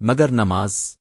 مگر نماز